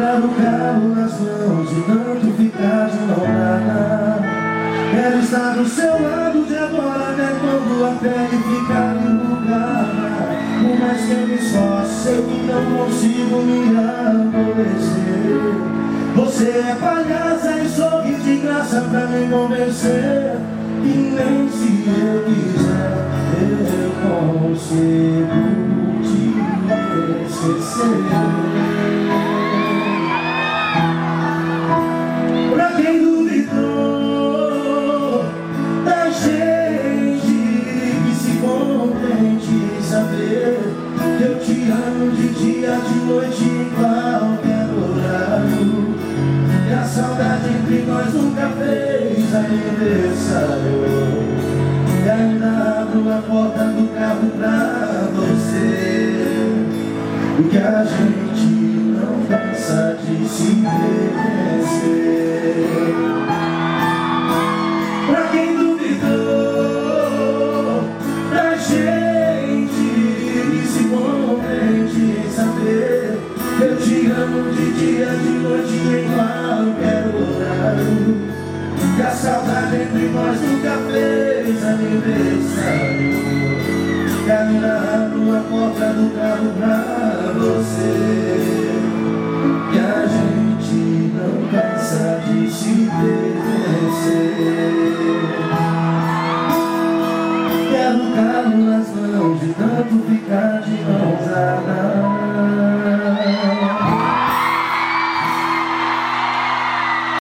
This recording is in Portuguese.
no carro, nas mãos E tanto ficar de dar Quero estar do seu lado de agora Até quando a pele ficar enrugada Por mais que me esforce Sei que não consigo me aborrecer Você é palhaça e sorri de graça pra me convencer E nem se eu quiser Eu consigo te esquecer noite em qualquer horário. E a saudade entre nós nunca fez aniversário. E ainda abro a porta do carro pra você. Porque a gente não cansa de se reconhecer De noite queimar, quero horário que a saudade entre nós nunca fez aniversário. Quero narrar a porta do carro pra você. E a gente não cansa de se pertencer Quero carro nas mãos de tanto ficar de mãos dadas.